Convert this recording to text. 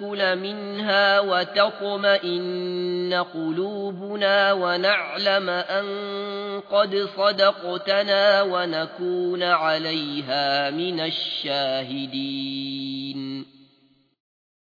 نأكل منها وتطمئن قلوبنا ونعلم أن قد صدقتنا ونكون عليها من الشاهدين.